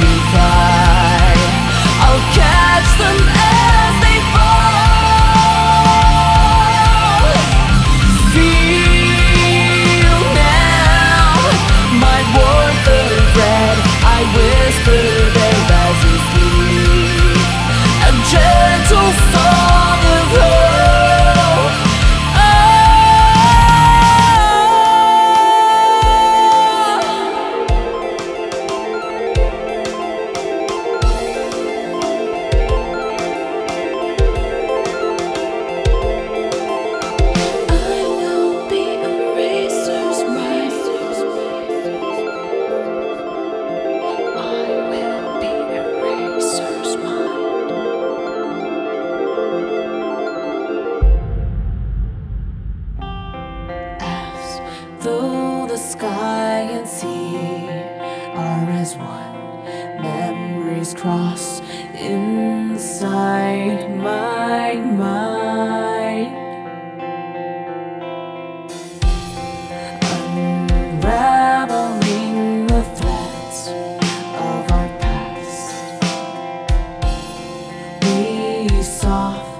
you come sky and sea are as one. Memories cross inside my mind. Unraveling the threads of our past. We soft.